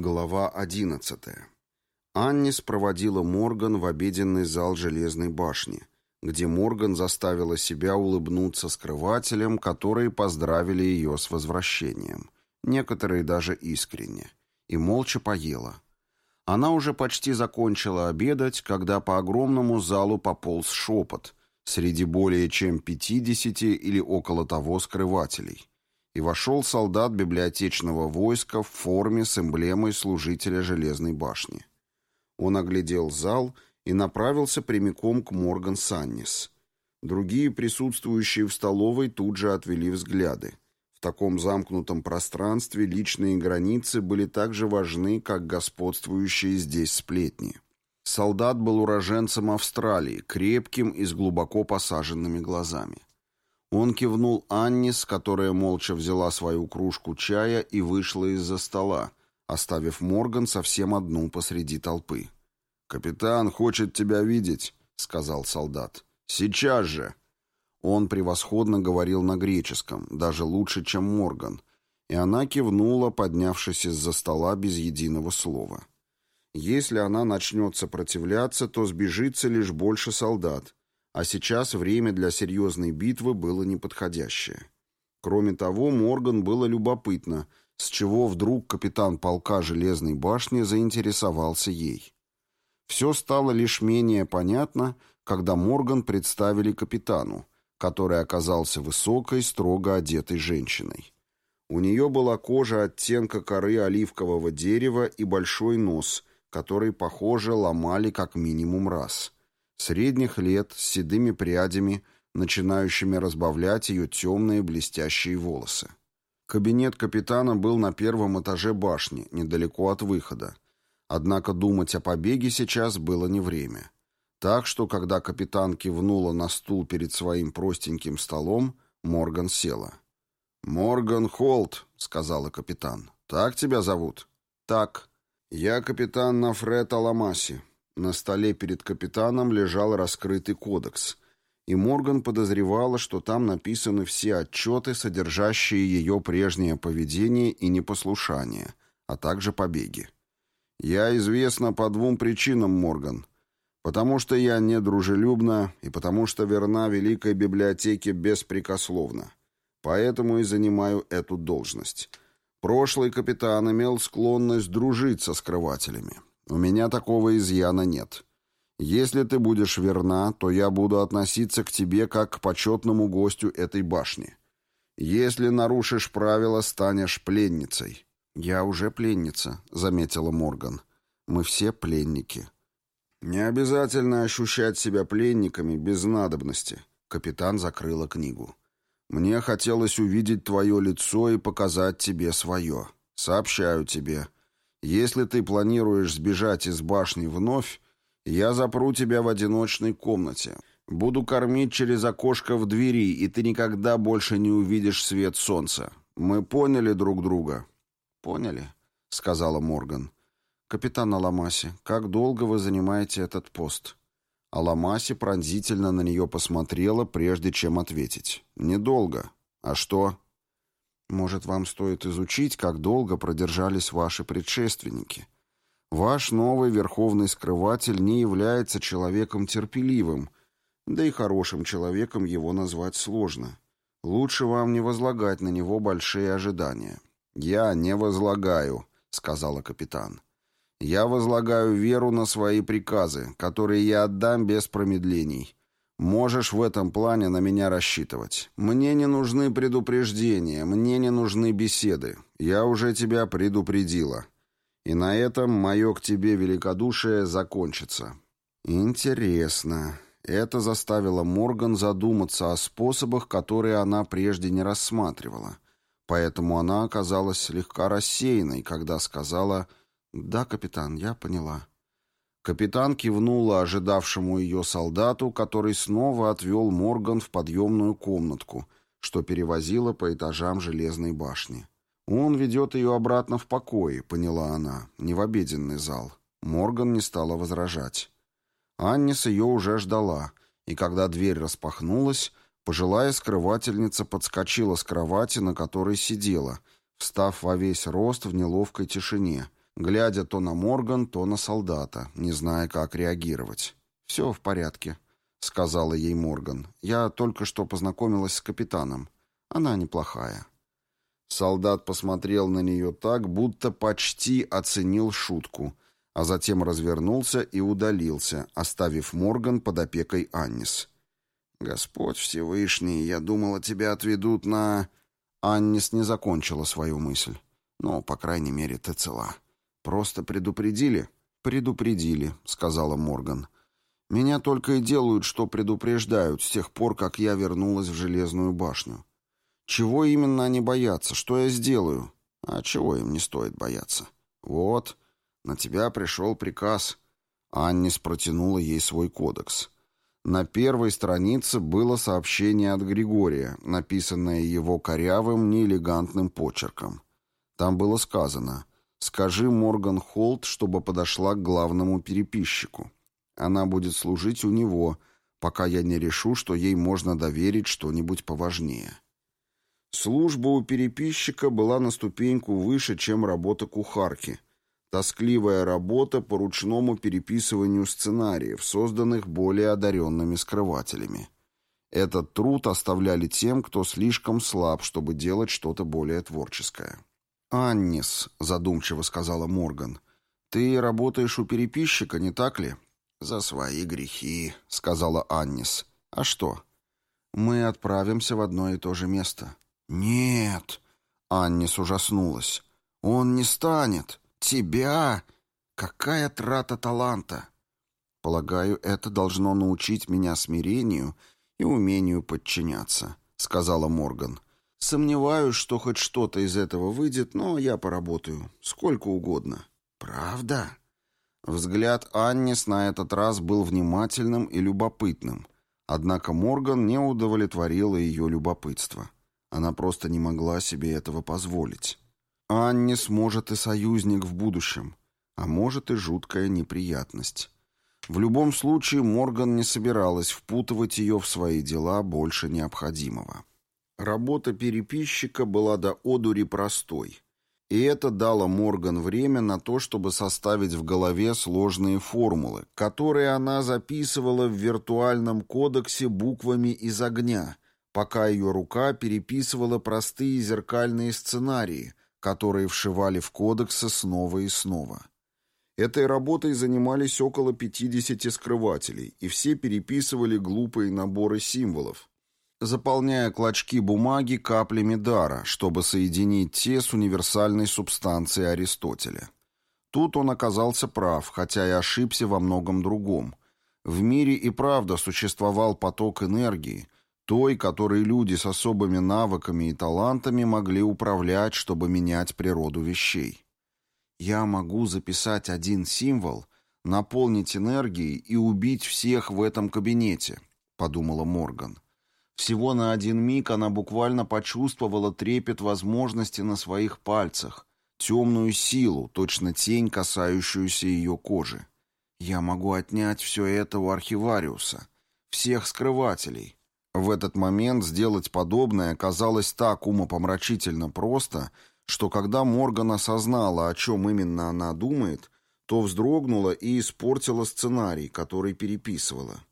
Глава одиннадцатая. Аннис проводила Морган в обеденный зал Железной башни, где Морган заставила себя улыбнуться скрывателям, которые поздравили ее с возвращением, некоторые даже искренне, и молча поела. Она уже почти закончила обедать, когда по огромному залу пополз шепот среди более чем пятидесяти или около того скрывателей – и вошел солдат библиотечного войска в форме с эмблемой служителя Железной башни. Он оглядел зал и направился прямиком к Морган Саннис. Другие присутствующие в столовой тут же отвели взгляды. В таком замкнутом пространстве личные границы были так же важны, как господствующие здесь сплетни. Солдат был уроженцем Австралии, крепким и с глубоко посаженными глазами. Он кивнул Аннис, которая молча взяла свою кружку чая и вышла из-за стола, оставив Морган совсем одну посреди толпы. «Капитан хочет тебя видеть», — сказал солдат. «Сейчас же!» Он превосходно говорил на греческом, даже лучше, чем Морган, и она кивнула, поднявшись из-за стола без единого слова. Если она начнет сопротивляться, то сбежится лишь больше солдат, а сейчас время для серьезной битвы было неподходящее. Кроме того, Морган было любопытно, с чего вдруг капитан полка Железной башни заинтересовался ей. Все стало лишь менее понятно, когда Морган представили капитану, который оказался высокой, строго одетой женщиной. У нее была кожа оттенка коры оливкового дерева и большой нос, который, похоже, ломали как минимум раз – средних лет, с седыми прядями, начинающими разбавлять ее темные блестящие волосы. Кабинет капитана был на первом этаже башни, недалеко от выхода. Однако думать о побеге сейчас было не время. Так что, когда капитан кивнула на стул перед своим простеньким столом, Морган села. «Морган Холт», — сказала капитан. «Так тебя зовут?» «Так. Я капитан Нафред Аламаси. На столе перед капитаном лежал раскрытый кодекс, и Морган подозревала, что там написаны все отчеты, содержащие ее прежнее поведение и непослушание, а также побеги. «Я известна по двум причинам, Морган. Потому что я недружелюбна и потому что верна Великой Библиотеке беспрекословно. Поэтому и занимаю эту должность». Прошлый капитан имел склонность дружить со скрывателями. У меня такого изъяна нет. Если ты будешь верна, то я буду относиться к тебе как к почетному гостю этой башни. Если нарушишь правила, станешь пленницей». «Я уже пленница», — заметила Морган. «Мы все пленники». «Не обязательно ощущать себя пленниками без надобности», — капитан закрыла книгу. «Мне хотелось увидеть твое лицо и показать тебе свое. Сообщаю тебе, если ты планируешь сбежать из башни вновь, я запру тебя в одиночной комнате. Буду кормить через окошко в двери, и ты никогда больше не увидишь свет солнца. Мы поняли друг друга?» «Поняли», — сказала Морган. «Капитан Аламаси, как долго вы занимаете этот пост?» Аламаси пронзительно на нее посмотрела, прежде чем ответить. «Недолго. А что?» Может, вам стоит изучить, как долго продержались ваши предшественники. Ваш новый верховный скрыватель не является человеком терпеливым, да и хорошим человеком его назвать сложно. Лучше вам не возлагать на него большие ожидания. «Я не возлагаю», — сказала капитан. «Я возлагаю веру на свои приказы, которые я отдам без промедлений. Можешь в этом плане на меня рассчитывать. Мне не нужны предупреждения, мне не нужны беседы. Я уже тебя предупредила. И на этом мое к тебе великодушие закончится. Интересно. Это заставило Морган задуматься о способах, которые она прежде не рассматривала. Поэтому она оказалась слегка рассеянной, когда сказала «Да, капитан, я поняла». Капитан кивнула ожидавшему ее солдату, который снова отвел Морган в подъемную комнатку, что перевозила по этажам железной башни. «Он ведет ее обратно в покой», — поняла она, — «не в обеденный зал». Морган не стала возражать. Аннис ее уже ждала, и когда дверь распахнулась, пожилая скрывательница подскочила с кровати, на которой сидела, встав во весь рост в неловкой тишине — глядя то на Морган, то на солдата, не зная, как реагировать. «Все в порядке», — сказала ей Морган. «Я только что познакомилась с капитаном. Она неплохая». Солдат посмотрел на нее так, будто почти оценил шутку, а затем развернулся и удалился, оставив Морган под опекой Аннис. «Господь Всевышний, я думала, тебя отведут на...» Аннис не закончила свою мысль. «Ну, по крайней мере, ты цела. Просто предупредили?» «Предупредили», — сказала Морган. «Меня только и делают, что предупреждают с тех пор, как я вернулась в Железную башню. Чего именно они боятся? Что я сделаю? А чего им не стоит бояться? Вот, на тебя пришел приказ». Аннис протянула ей свой кодекс. На первой странице было сообщение от Григория, написанное его корявым, неэлегантным почерком. Там было сказано «Скажи Морган Холт, чтобы подошла к главному переписчику. Она будет служить у него, пока я не решу, что ей можно доверить что-нибудь поважнее». Служба у переписчика была на ступеньку выше, чем работа кухарки – Тоскливая работа по ручному переписыванию сценариев, созданных более одаренными скрывателями. Этот труд оставляли тем, кто слишком слаб, чтобы делать что-то более творческое. «Аннис», — задумчиво сказала Морган, — «ты работаешь у переписчика, не так ли?» «За свои грехи», — сказала Аннис. «А что?» «Мы отправимся в одно и то же место». «Нет», — Аннис ужаснулась, — «он не станет». «Тебя? Какая трата таланта!» «Полагаю, это должно научить меня смирению и умению подчиняться», — сказала Морган. «Сомневаюсь, что хоть что-то из этого выйдет, но я поработаю. Сколько угодно». «Правда?» Взгляд Аннис на этот раз был внимательным и любопытным, однако Морган не удовлетворила ее любопытство. Она просто не могла себе этого позволить. Анне сможет и союзник в будущем, а может и жуткая неприятность. В любом случае Морган не собиралась впутывать ее в свои дела больше необходимого. Работа переписчика была до одури простой, и это дало Морган время на то, чтобы составить в голове сложные формулы, которые она записывала в виртуальном кодексе буквами из огня, пока ее рука переписывала простые зеркальные сценарии, которые вшивали в кодексы снова и снова. Этой работой занимались около 50 скрывателей, и все переписывали глупые наборы символов, заполняя клочки бумаги каплями дара, чтобы соединить те с универсальной субстанцией Аристотеля. Тут он оказался прав, хотя и ошибся во многом другом. В мире и правда существовал поток энергии, той, которой люди с особыми навыками и талантами могли управлять, чтобы менять природу вещей. Я могу записать один символ, наполнить энергией и убить всех в этом кабинете, подумала Морган. Всего на один миг она буквально почувствовала трепет возможности на своих пальцах, темную силу, точно тень, касающуюся ее кожи. Я могу отнять все это у архивариуса, всех скрывателей, в этот момент сделать подобное казалось так умопомрачительно просто, что когда Морган осознала, о чем именно она думает, то вздрогнула и испортила сценарий, который переписывала.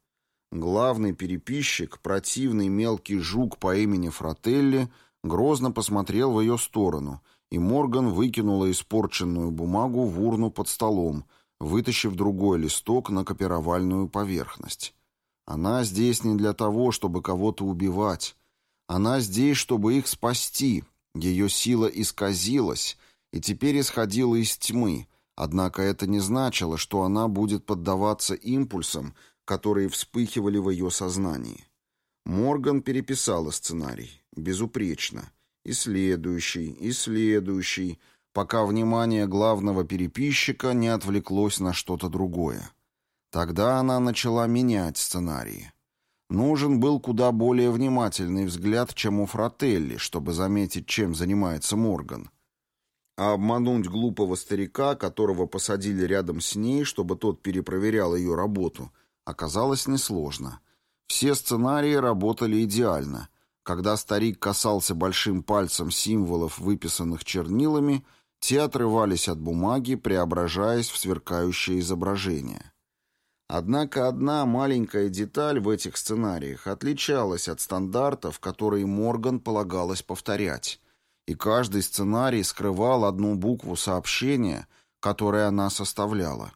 Главный переписчик, противный мелкий жук по имени Фрателли, грозно посмотрел в ее сторону, и Морган выкинула испорченную бумагу в урну под столом, вытащив другой листок на копировальную поверхность. Она здесь не для того, чтобы кого-то убивать. Она здесь, чтобы их спасти. Ее сила исказилась и теперь исходила из тьмы, однако это не значило, что она будет поддаваться импульсам, которые вспыхивали в ее сознании. Морган переписала сценарий. Безупречно. И следующий, и следующий, пока внимание главного переписчика не отвлеклось на что-то другое. Тогда она начала менять сценарии. Нужен был куда более внимательный взгляд, чем у Фрателли, чтобы заметить, чем занимается Морган. А обмануть глупого старика, которого посадили рядом с ней, чтобы тот перепроверял ее работу, оказалось несложно. Все сценарии работали идеально. Когда старик касался большим пальцем символов, выписанных чернилами, те отрывались от бумаги, преображаясь в сверкающее изображение. Однако одна маленькая деталь в этих сценариях отличалась от стандартов, которые Морган полагалось повторять, и каждый сценарий скрывал одну букву сообщения, которое она составляла.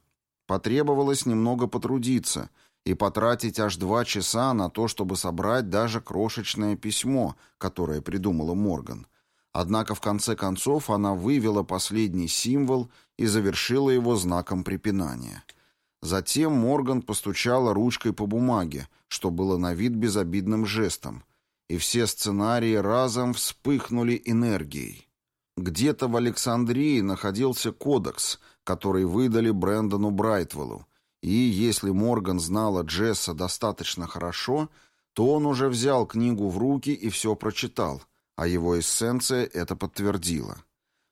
Потребовалось немного потрудиться и потратить аж два часа на то, чтобы собрать даже крошечное письмо, которое придумала Морган. Однако в конце концов она вывела последний символ и завершила его знаком препинания — Затем Морган постучала ручкой по бумаге, что было на вид безобидным жестом, и все сценарии разом вспыхнули энергией. Где-то в Александрии находился кодекс, который выдали Брэндону Брайтвеллу, и если Морган знала Джесса достаточно хорошо, то он уже взял книгу в руки и все прочитал, а его эссенция это подтвердила.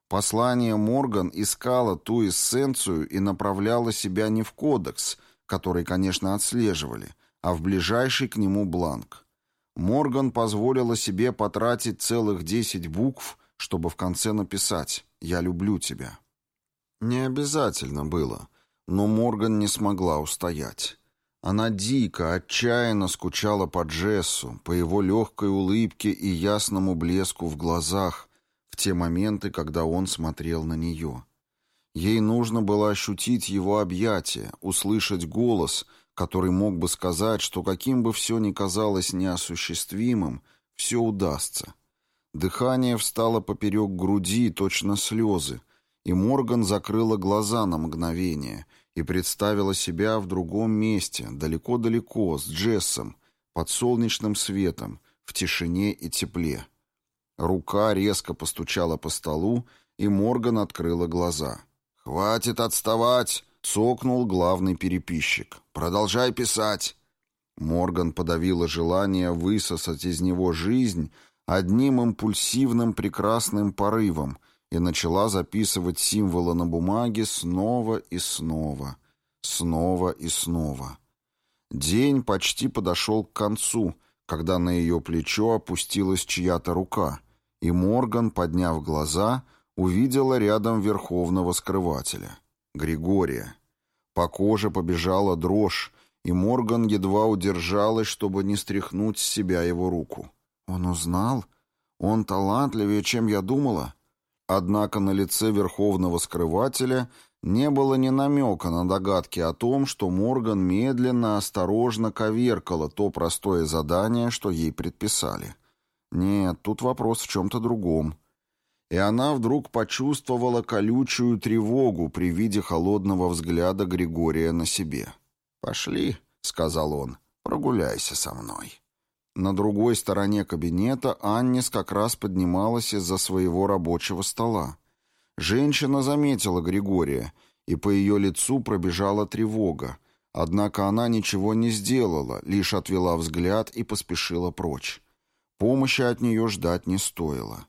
Послание Морган искало ту эссенцию и направляло себя не в кодекс, который, конечно, отслеживали, а в ближайший к нему бланк. Морган позволила себе потратить целых десять букв, чтобы в конце написать «Я люблю тебя». Не обязательно было, но Морган не смогла устоять. Она дико, отчаянно скучала по Джессу, по его легкой улыбке и ясному блеску в глазах, те моменты, когда он смотрел на нее. Ей нужно было ощутить его объятия, услышать голос, который мог бы сказать, что каким бы все ни казалось неосуществимым, все удастся. Дыхание встало поперек груди, точно слезы, и Морган закрыла глаза на мгновение и представила себя в другом месте, далеко-далеко, с Джессом, под солнечным светом, в тишине и тепле. Рука резко постучала по столу, и Морган открыла глаза. «Хватит отставать!» — цокнул главный переписчик. «Продолжай писать!» Морган подавила желание высосать из него жизнь одним импульсивным прекрасным порывом и начала записывать символы на бумаге снова и снова, снова и снова. День почти подошел к концу, когда на ее плечо опустилась чья-то рука — и Морган, подняв глаза, увидела рядом верховного скрывателя — Григория. По коже побежала дрожь, и Морган едва удержалась, чтобы не стряхнуть с себя его руку. «Он узнал? Он талантливее, чем я думала?» Однако на лице верховного скрывателя не было ни намека на догадки о том, что Морган медленно, осторожно коверкала то простое задание, что ей предписали — нет, тут вопрос в чем-то другом. И она вдруг почувствовала колючую тревогу при виде холодного взгляда Григория на себе. «Пошли», — сказал он, — «прогуляйся со мной». На другой стороне кабинета Аннис как раз поднималась из-за своего рабочего стола. Женщина заметила Григория, и по ее лицу пробежала тревога, однако она ничего не сделала, лишь отвела взгляд и поспешила прочь. Помощи от нее ждать не стоило.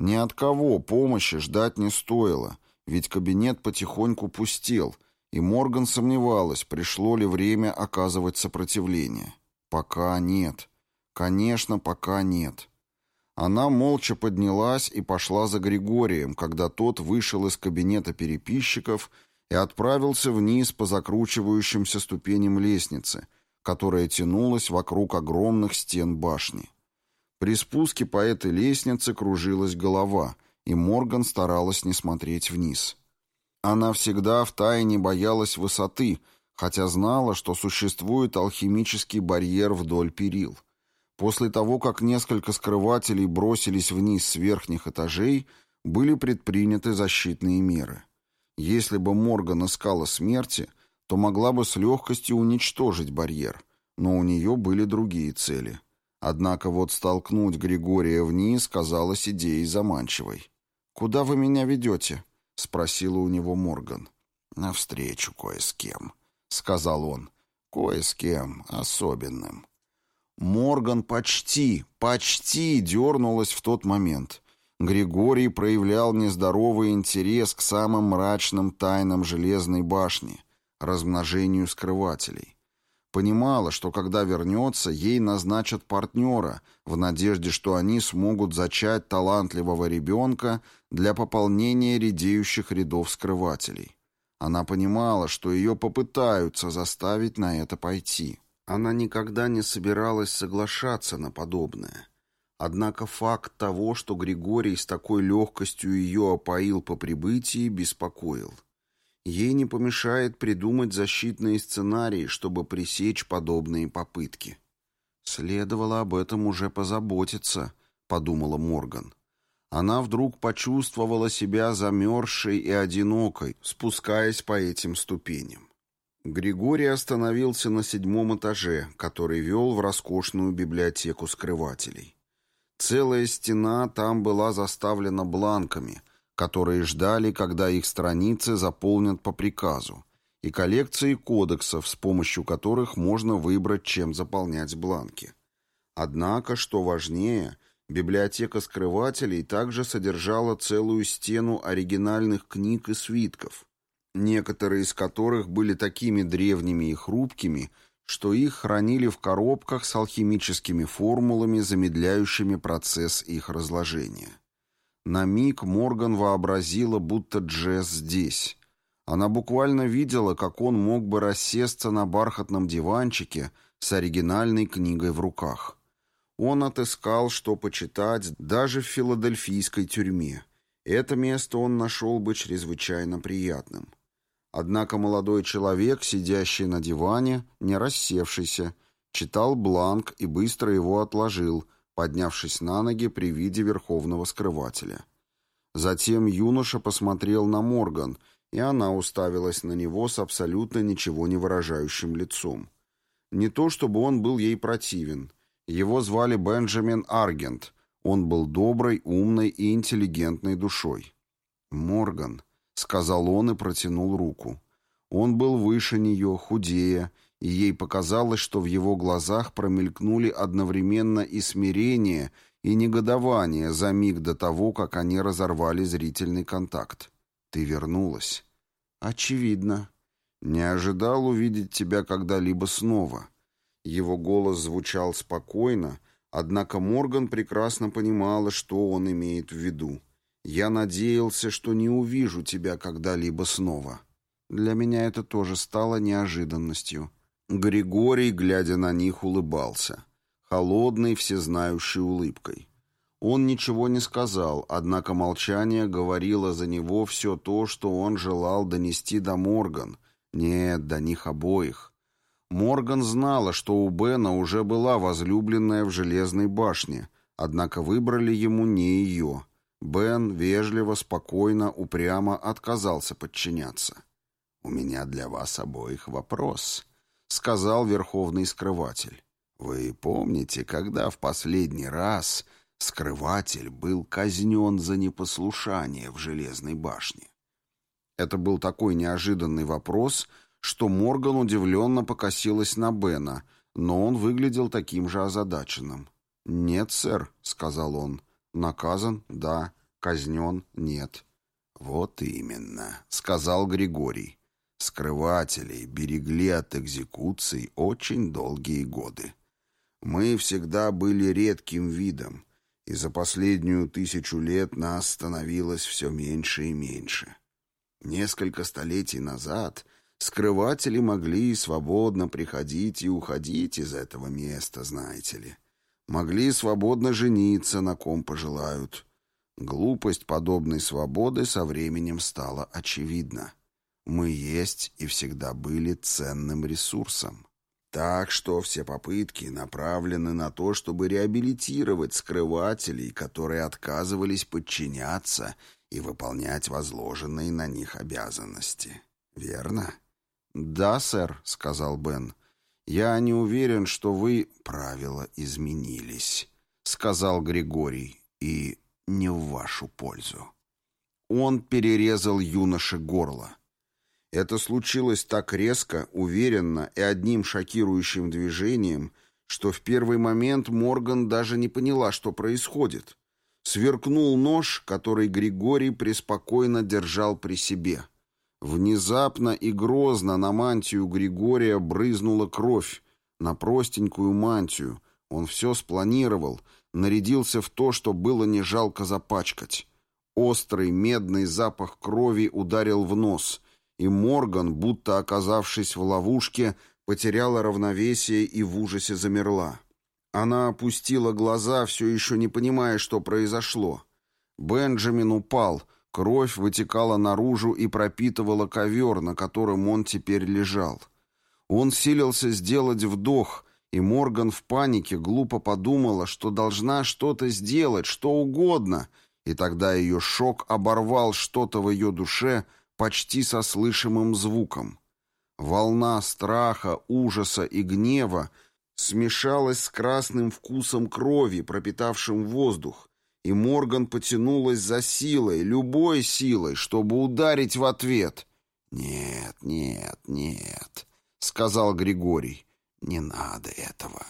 Ни от кого помощи ждать не стоило, ведь кабинет потихоньку пустел, и Морган сомневалась, пришло ли время оказывать сопротивление. Пока нет. Конечно, пока нет. Она молча поднялась и пошла за Григорием, когда тот вышел из кабинета переписчиков и отправился вниз по закручивающимся ступеням лестницы, которая тянулась вокруг огромных стен башни. При спуске по этой лестнице кружилась голова, и Морган старалась не смотреть вниз. Она всегда втайне боялась высоты, хотя знала, что существует алхимический барьер вдоль перил. После того, как несколько скрывателей бросились вниз с верхних этажей, были предприняты защитные меры. Если бы Морган искала смерти, то могла бы с легкостью уничтожить барьер, но у нее были другие цели. Однако вот столкнуть Григория вниз казалось идеей заманчивой. «Куда вы меня ведете?» — спросила у него Морган. «Навстречу кое с кем», — сказал он. «Кое с кем особенным». Морган почти, почти дернулась в тот момент. Григорий проявлял нездоровый интерес к самым мрачным тайнам Железной башни, размножению скрывателей. Понимала, что когда вернется, ей назначат партнера, в надежде, что они смогут зачать талантливого ребенка для пополнения редеющих рядов скрывателей. Она понимала, что ее попытаются заставить на это пойти. Она никогда не собиралась соглашаться на подобное. Однако факт того, что Григорий с такой легкостью ее опоил по прибытии, беспокоил. Ей не помешает придумать защитные сценарии, чтобы пресечь подобные попытки. «Следовало об этом уже позаботиться», — подумала Морган. Она вдруг почувствовала себя замерзшей и одинокой, спускаясь по этим ступеням. Григорий остановился на седьмом этаже, который вел в роскошную библиотеку скрывателей. Целая стена там была заставлена бланками — которые ждали, когда их страницы заполнят по приказу, и коллекции кодексов, с помощью которых можно выбрать, чем заполнять бланки. Однако, что важнее, библиотека скрывателей также содержала целую стену оригинальных книг и свитков, некоторые из которых были такими древними и хрупкими, что их хранили в коробках с алхимическими формулами, замедляющими процесс их разложения. На миг Морган вообразила, будто Джесс здесь. Она буквально видела, как он мог бы рассесться на бархатном диванчике с оригинальной книгой в руках. Он отыскал, что почитать даже в филадельфийской тюрьме. Это место он нашел бы чрезвычайно приятным. Однако молодой человек, сидящий на диване, не рассевшийся, читал бланк и быстро его отложил, поднявшись на ноги при виде верховного скрывателя. Затем юноша посмотрел на Морган, и она уставилась на него с абсолютно ничего не выражающим лицом. Не то чтобы он был ей противен. Его звали Бенджамин Аргент. Он был доброй, умной и интеллигентной душой. «Морган», — сказал он и протянул руку. Он был выше нее, худее, и ей показалось, что в его глазах промелькнули одновременно и смирение, и негодование за миг до того, как они разорвали зрительный контакт. «Ты вернулась». «Очевидно». «Не ожидал увидеть тебя когда-либо снова». Его голос звучал спокойно, однако Морган прекрасно понимала, что он имеет в виду. «Я надеялся, что не увижу тебя когда-либо снова». Для меня это тоже стало неожиданностью. Григорий, глядя на них, улыбался. Холодной, всезнающей улыбкой. Он ничего не сказал, однако молчание говорило за него все то, что он желал донести до Морган. Нет, до них обоих. Морган знала, что у Бена уже была возлюбленная в Железной башне, однако выбрали ему не ее. Бен вежливо, спокойно, упрямо отказался подчиняться. «У меня для вас обоих вопрос», — сказал верховный скрыватель. «Вы помните, когда в последний раз скрыватель был казнен за непослушание в Железной башне?» Это был такой неожиданный вопрос, что Морган удивленно покосилась на Бена, но он выглядел таким же озадаченным. «Нет, сэр», — сказал он. «Наказан? Да. Казнен? Нет». «Вот именно», — сказал Григорий. Скрывателей берегли от экзекуций очень долгие годы. Мы всегда были редким видом, и за последнюю тысячу лет нас становилось все меньше и меньше. Несколько столетий назад скрыватели могли свободно приходить и уходить из этого места, знаете ли. Могли свободно жениться, на ком пожелают. Глупость подобной свободы со временем стала очевидна. Мы есть и всегда были ценным ресурсом. Так что все попытки направлены на то, чтобы реабилитировать скрывателей, которые отказывались подчиняться и выполнять возложенные на них обязанности. Верно? «Да, сэр», — сказал Бен. «Я не уверен, что вы...» «Правила изменились», — сказал Григорий, — «и не в вашу пользу». Он перерезал юноше горло. Это случилось так резко, уверенно и одним шокирующим движением, что в первый момент Морган даже не поняла, что происходит. Сверкнул нож, который Григорий преспокойно держал при себе. Внезапно и грозно на мантию Григория брызнула кровь, на простенькую мантию. Он все спланировал, нарядился в то, что было не жалко запачкать. Острый медный запах крови ударил в нос, и Морган, будто оказавшись в ловушке, потеряла равновесие и в ужасе замерла. Она опустила глаза, все еще не понимая, что произошло. Бенджамин упал, кровь вытекала наружу и пропитывала ковер, на котором он теперь лежал. Он силился сделать вдох, и Морган в панике глупо подумала, что должна что-то сделать, что угодно, и тогда ее шок оборвал что-то в ее душе почти со слышимым звуком. Волна страха, ужаса и гнева смешалась с красным вкусом крови, пропитавшим воздух, и Морган потянулась за силой, любой силой, чтобы ударить в ответ. «Нет, нет, нет», — сказал Григорий, — «не надо этого».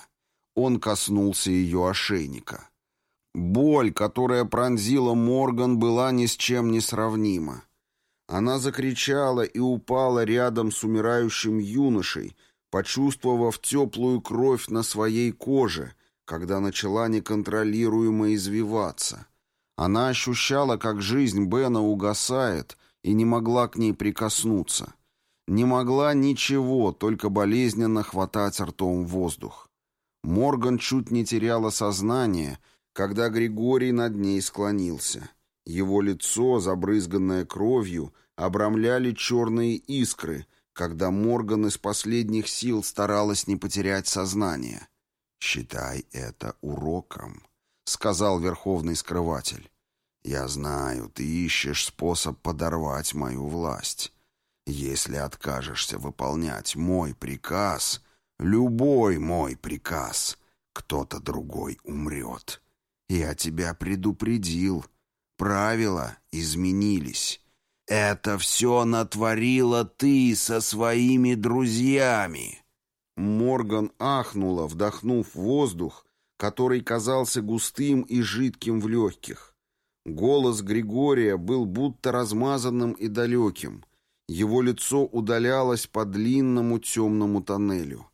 Он коснулся ее ошейника. Боль, которая пронзила Морган, была ни с чем не сравнима. Она закричала и упала рядом с умирающим юношей, почувствовав теплую кровь на своей коже, когда начала неконтролируемо извиваться. Она ощущала, как жизнь Бена угасает, и не могла к ней прикоснуться. Не могла ничего, только болезненно хватать ртом воздух. Морган чуть не теряла сознание, когда Григорий над ней склонился. Его лицо, забрызганное кровью, обрамляли черные искры, когда Морган из последних сил старалась не потерять сознание. «Считай это уроком», — сказал Верховный Скрыватель. «Я знаю, ты ищешь способ подорвать мою власть. Если откажешься выполнять мой приказ, любой мой приказ, кто-то другой умрет. Я тебя предупредил». Правила изменились. Это все натворила ты со своими друзьями. Морган ахнула, вдохнув воздух, который казался густым и жидким в легких. Голос Григория был будто размазанным и далеким. Его лицо удалялось по длинному темному тоннелю.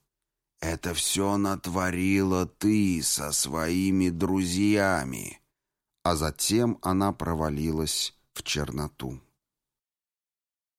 «Это все натворила ты со своими друзьями» а затем она провалилась в черноту.